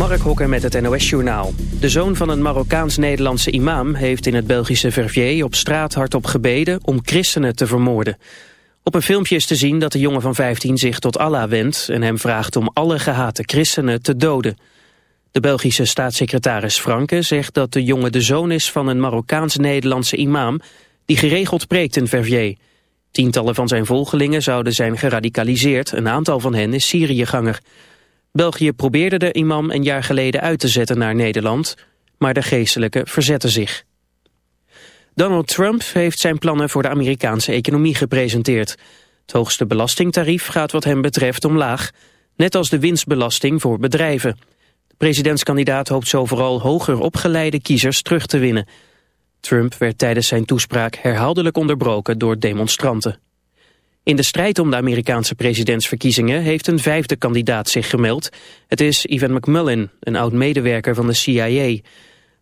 Mark Hokker met het NOS-journaal. De zoon van een Marokkaans-Nederlandse imam heeft in het Belgische Verviers op straat hardop gebeden om christenen te vermoorden. Op een filmpje is te zien dat de jongen van 15 zich tot Allah wendt en hem vraagt om alle gehate christenen te doden. De Belgische staatssecretaris Franke zegt dat de jongen de zoon is van een Marokkaans-Nederlandse imam die geregeld preekt in Verviers. Tientallen van zijn volgelingen zouden zijn geradicaliseerd, een aantal van hen is Syriëganger. België probeerde de imam een jaar geleden uit te zetten naar Nederland, maar de geestelijke verzette zich. Donald Trump heeft zijn plannen voor de Amerikaanse economie gepresenteerd. Het hoogste belastingtarief gaat wat hem betreft omlaag, net als de winstbelasting voor bedrijven. De presidentskandidaat hoopt zo vooral hoger opgeleide kiezers terug te winnen. Trump werd tijdens zijn toespraak herhaaldelijk onderbroken door demonstranten. In de strijd om de Amerikaanse presidentsverkiezingen heeft een vijfde kandidaat zich gemeld. Het is Ivan McMullen, een oud-medewerker van de CIA.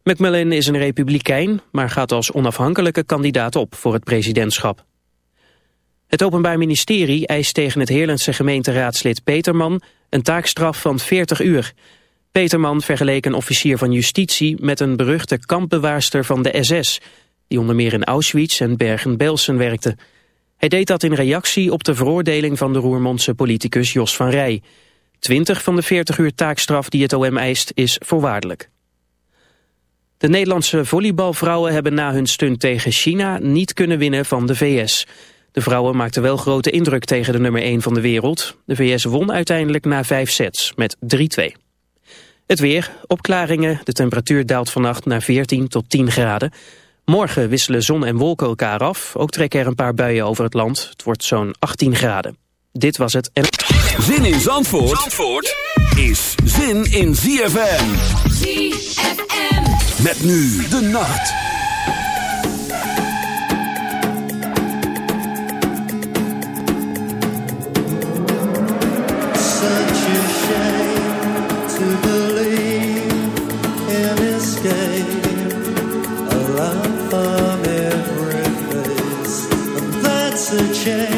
McMullen is een republikein, maar gaat als onafhankelijke kandidaat op voor het presidentschap. Het Openbaar Ministerie eist tegen het Heerlandse gemeenteraadslid Peterman een taakstraf van 40 uur. Peterman vergeleek een officier van justitie met een beruchte kampbewaarster van de SS... die onder meer in Auschwitz en Bergen-Belsen werkte... Hij deed dat in reactie op de veroordeling van de Roermondse politicus Jos van Rij. 20 van de 40 uur taakstraf die het OM eist is voorwaardelijk. De Nederlandse volleybalvrouwen hebben na hun stunt tegen China niet kunnen winnen van de VS. De vrouwen maakten wel grote indruk tegen de nummer 1 van de wereld. De VS won uiteindelijk na vijf sets met 3-2. Het weer, opklaringen, de temperatuur daalt vannacht naar 14 tot 10 graden. Morgen wisselen zon en wolken elkaar af. Ook trekken er een paar buien over het land. Het wordt zo'n 18 graden. Dit was het. En... Zin in Zandvoort, Zandvoort is zin in ZFM. ZFM. Met nu de nacht. Yeah.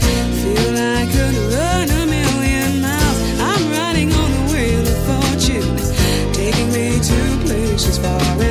reaches far